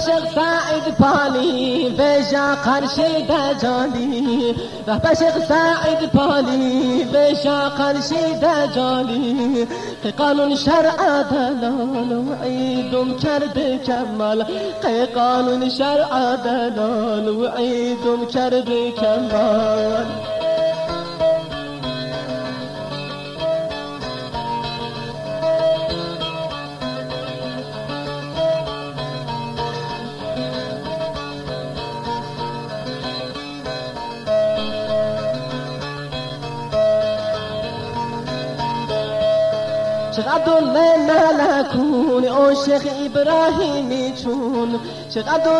شیخ سعید پالی بجا قرشی دجالی رهبر شیخ سعید پالی بجا قرشی دجالی قانون شرع دلال و عیدم کرده کمال. قانون شرع دلال و عیدم کرده کمال. چقدر ملکون او شیخ ابراهیمی چون؟ چقدر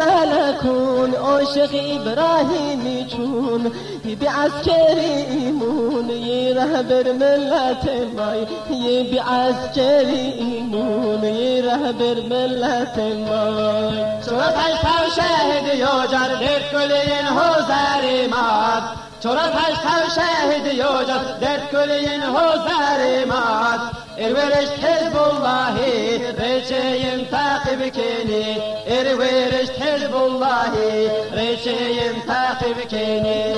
ملکون او شیخ ابراهیمی چون؟ بی عسکری ایمون یه رهبر ملت مای. یه بی عسکری ایمون یه رهبر ملت مای. چرا تشتر شهد یا جرد کل این حوزر مات؟ چرا تشتر شهد یا جرد کل این حوزر الورش حزب الله ريشي ينتاقب بكيني. الورش حزب الله ريشي ينتاقب كيني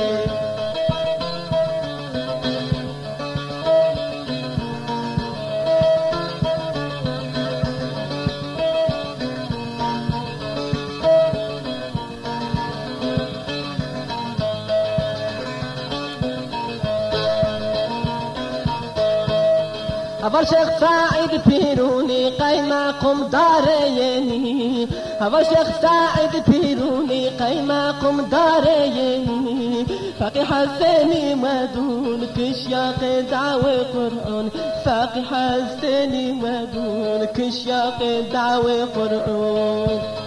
اول شیخ سعید پیرونی قیمه قم دارینی اول شیخ سعید پیرونی قیمه قم دارینی فقی حسینی مدون کشیاق دعوی قرآن. فقی حسینی مدون کشیاق دعوی قرآن.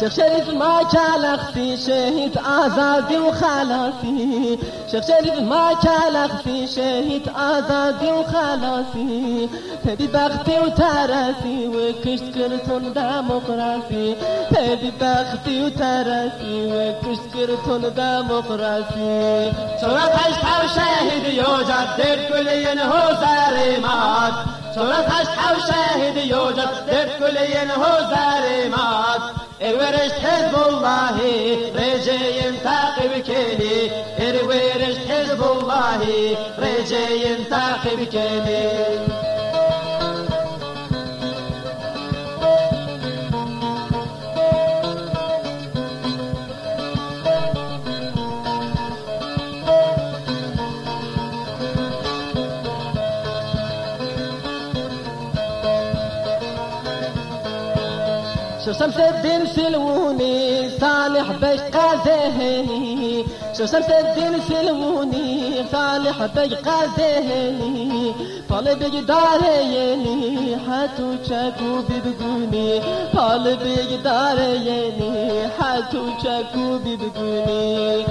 شيخ شريف ما كالخ في شهيد آزادي وخلاصي شيخ شريف ما كالخ في شهيد آزادي وخلاصي تبي بختي وتراسي وكشت كرتون ديمقراطي تبي بختي وتراسي وكشت كرتون ديمقراطي صورت هشت شاهد يوجد كل ينهو زارمات صورت هشت شاهد يوجد كل ينهو زارمات ارورشت Everest Hezbollahi, Recep'in takibkeni. Everest Hezbollahi, Recep'in takibkeni. شو شمس الدين سلوني صالح باش قاذهني شو شمس الدين سلموني صالح باش قاذهني طالب جداريني حاتو شاكو ببقوني طالب جداريني حاتو شاكو ببقوني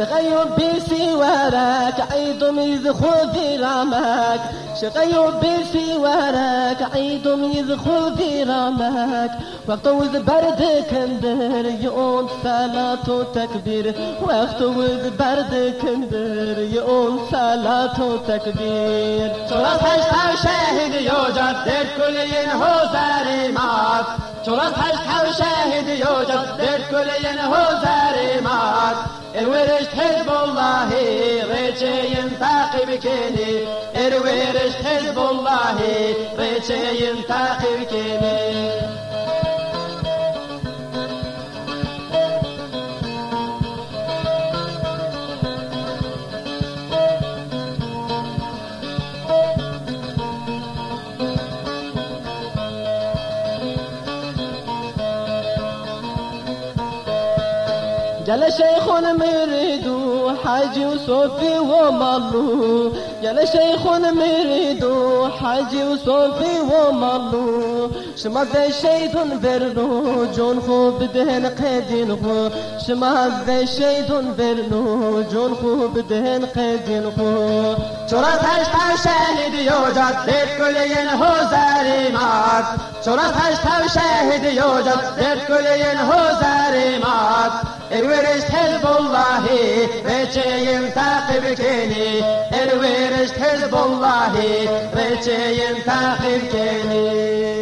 شغيب بسوارك عيد ميز خذي رماك. شغيب بسوارك عيد ميز خذي رماك. وقت وذ برد كندر يقوم صلاة تكبير وقت وذ برد كندر يقوم صلاة تكبير صلاة شهيد يوجد كل ينهو زريمات شرط حسحة شاهد يوجد للكل ينهو زارمات الورشت حزب الله ريتشي ينتاقي بكيني الورشت حزب الله ريتشي ينتاقي بكيني يا شيخ مريد حاجي وصوفي ومالو يا شيخ مريد حاجي وصوفي ومالو شما ذي شيطان برنو جون خوب دهن قيدين خو. شما ذي شيطان برنو جون خوب دهن قيدين خو. چرا تشتم شهید یوجد در کلین حوزر مات. چرا تشتم شهید یوجد در کلین حوزر مات. الورش حزب الله بچیم تعقیب کنی الورش حزب الله بچیم تعقیب کنی